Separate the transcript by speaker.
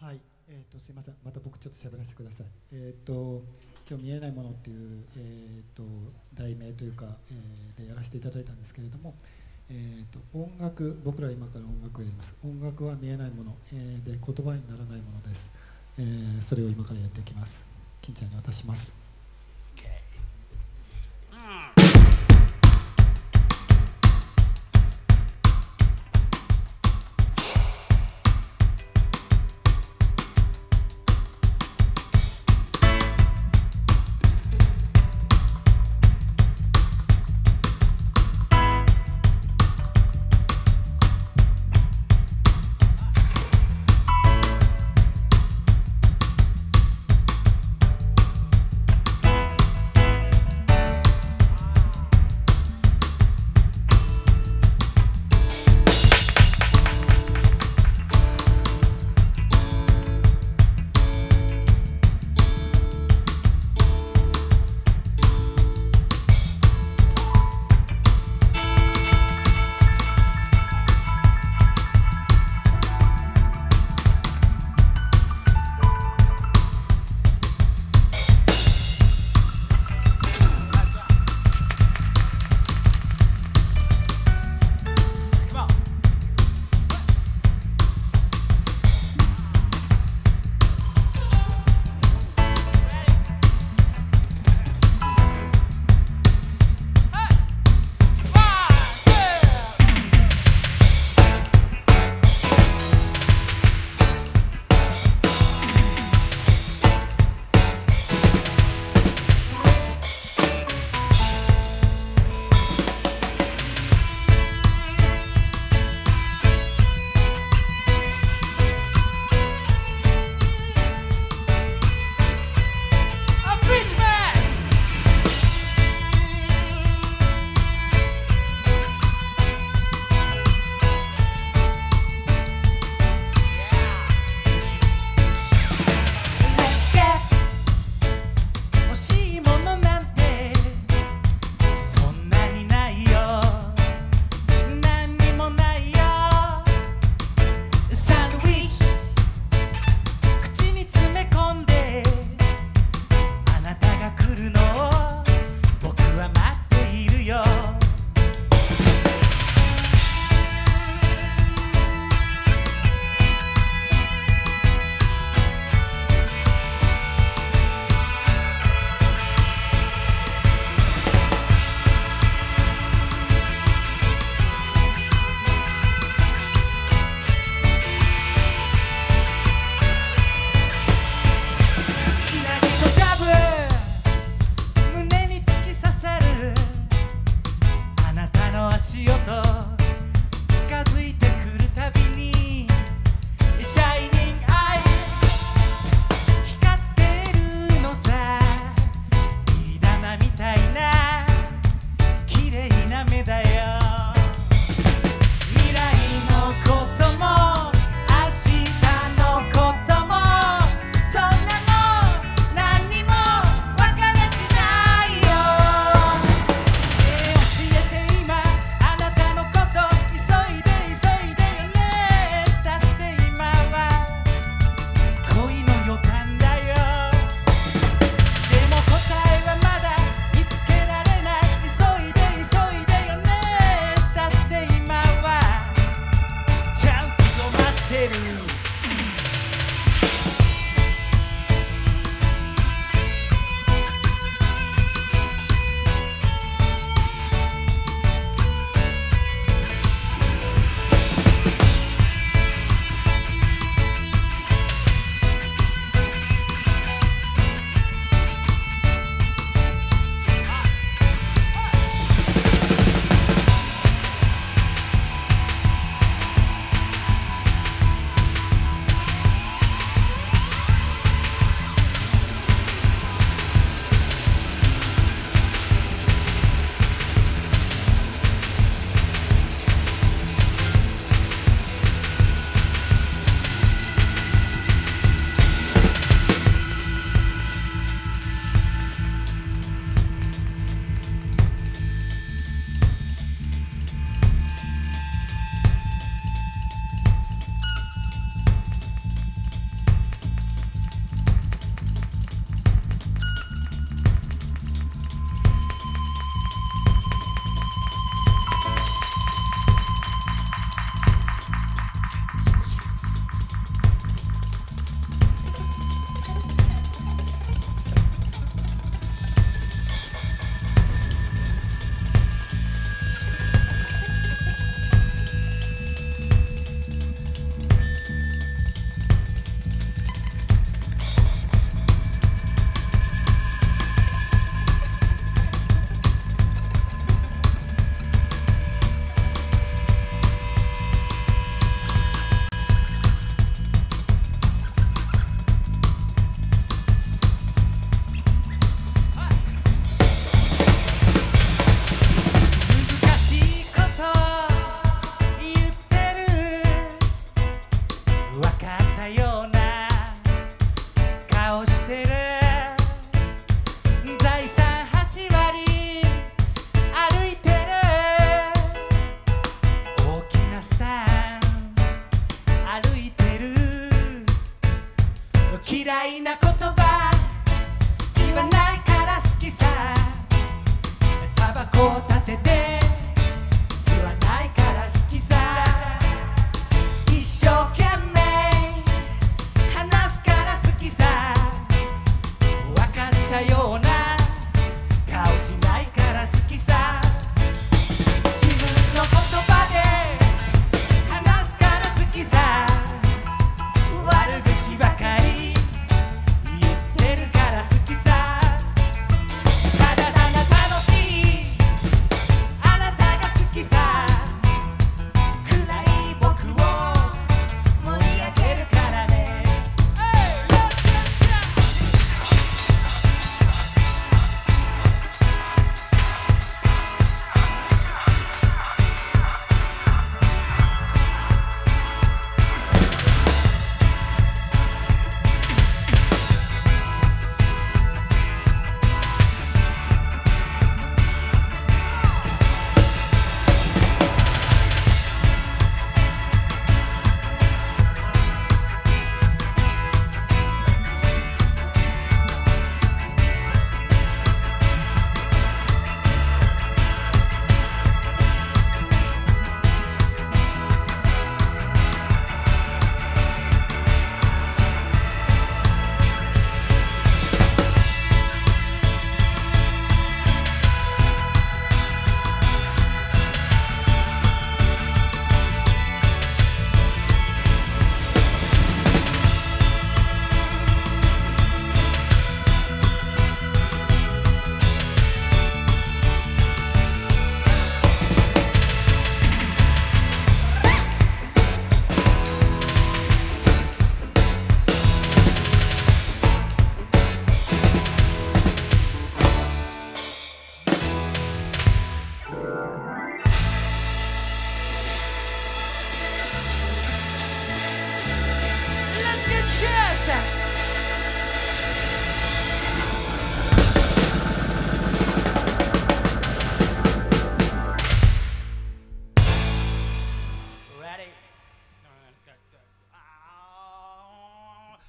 Speaker 1: はい、えー、とすみません、また僕ちょっと喋らせてください。えっ、と今日見えないものっていうえっ、と題名というか、えー、でやらせていただいたんですけれども、えっ、と音楽僕ら今から音楽をやります。音楽は見えないもの、えー、で言葉にならないものです。えー、それを今からやっていきます。金ちゃんに渡します。casa.